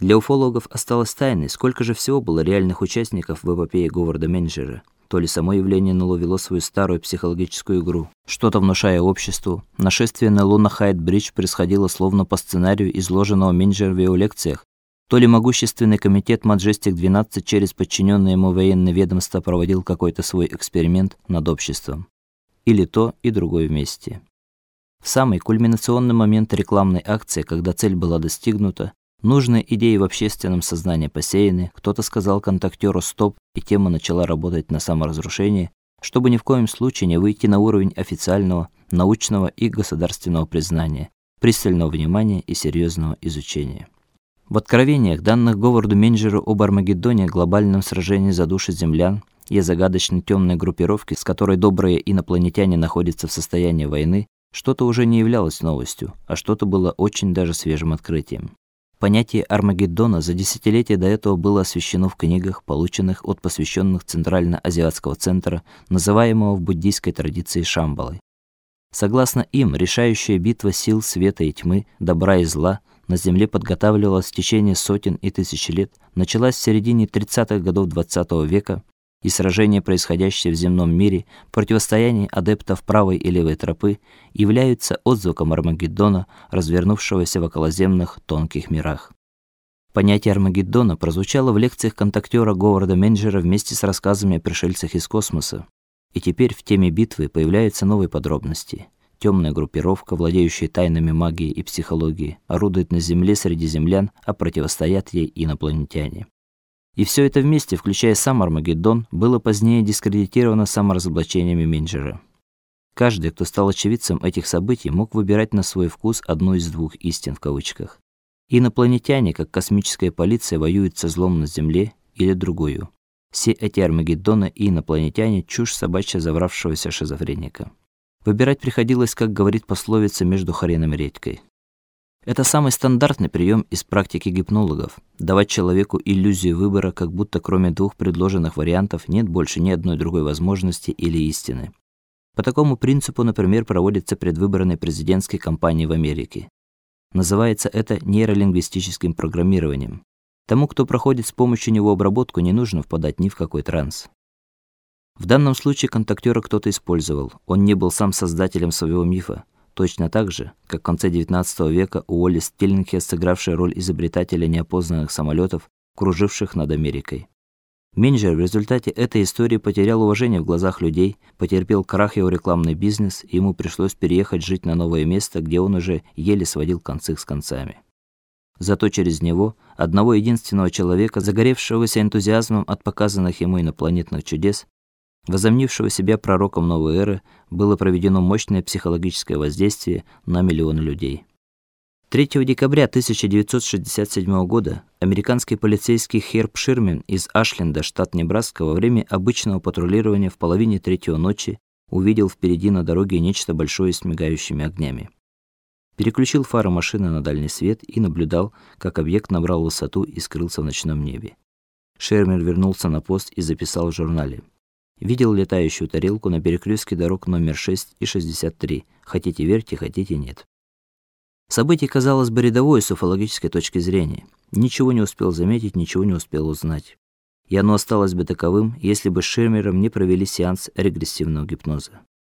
Для уфологов осталось тайной, сколько же всего было реальных участников в эпопее Говарда Менджера. То ли само явление НЛО вело свою старую психологическую игру, что-то внушая обществу. Нашествие на Хайт-Бридж происходило словно по сценарию, изложенного Менджером в его лекциях, то ли могущественный комитет Маджестик-12 через подчиненные ему военные ведомства проводил какой-то свой эксперимент над обществом. Или то и другое вместе. В самый кульминационный момент рекламной акции, когда цель была достигнута, нужные идеи в общественном сознании посеяны, кто-то сказал контактеру стоп, и тема начала работать на саморазрушение, чтобы ни в коем случае не выйти на уровень официального, научного и государственного признания, пристального внимания и серьезного изучения. В откровениях, данных Говарду Менджеру об Армагеддоне, глобальном сражении за души землян и о загадочной темной группировке, с которой добрые инопланетяне находятся в состоянии войны, что-то уже не являлось новостью, а что-то было очень даже свежим открытием. Понятие Армагеддона за десятилетия до этого было освещено в книгах, полученных от посвященных Центрально-азиатского центра, называемого в буддийской традиции Шамбалой. Согласно им, решающая битва сил света и тьмы, добра и зла на Земле подготавливалась в течение сотен и тысяч лет, началась в середине 30-х годов XX -го века, и сражения, происходящие в земном мире, противостояние адептов правой и левой тропы, являются отзвуком Армагеддона, развернувшегося в околоземных тонких мирах. Понятие Армагеддона прозвучало в лекциях контактера Говарда Менджера вместе с рассказами о пришельцах из космоса, и теперь в теме битвы появляются новые подробности – Темная группировка, владеющая тайнами магии и психологии, орудует на земле среди землян, а противостоят ей инопланетяне. И все это вместе, включая сам Армагеддон, было позднее дискредитировано саморазоблачениями Менджера. Каждый, кто стал очевидцем этих событий, мог выбирать на свой вкус одну из двух истин в кавычках. Инопланетяне, как космическая полиция, воюют со злом на Земле или другую. Все эти Армагеддоны и инопланетяне чушь собачья завравшегося шизофреника. Выбирать приходилось, как говорит пословица, между хреном и редькой. Это самый стандартный прием из практики гипнологов давать человеку иллюзию выбора, как будто кроме двух предложенных вариантов нет больше ни одной другой возможности или истины. По такому принципу, например, проводится предвыборная президентская кампания в Америке. Называется это нейролингвистическим программированием. Тому, кто проходит с помощью него обработку, не нужно впадать ни в какой транс. В данном случае контактера кто-то использовал. Он не был сам создателем своего мифа, точно так же, как в конце XIX века Уоллес Тиллингхед, сыгравший роль изобретателя неопознанных самолетов, круживших над Америкой. Менджер в результате этой истории потерял уважение в глазах людей, потерпел крах его рекламный бизнес, и ему пришлось переехать жить на новое место, где он уже еле сводил концы с концами. Зато через него, одного единственного человека, загоревшегося энтузиазмом от показанных ему инопланетных чудес, возомнившего себя пророком новой эры, было проведено мощное психологическое воздействие на миллионы людей. 3 декабря 1967 года американский полицейский Херб Ширмен из Ашленда, штат Небраска, во время обычного патрулирования в половине третьего ночи увидел впереди на дороге нечто большое с мигающими огнями. Переключил фары машины на дальний свет и наблюдал, как объект набрал высоту и скрылся в ночном небе. Шермер вернулся на пост и записал в журнале: Видел летающую тарелку на перекрестке дорог номер 6 и 63. Хотите верьте, хотите нет. Событие казалось бы рядовое с уфологической точки зрения. Ничего не успел заметить, ничего не успел узнать. И оно осталось бы таковым, если бы с Шермером не провели сеанс регрессивного гипноза.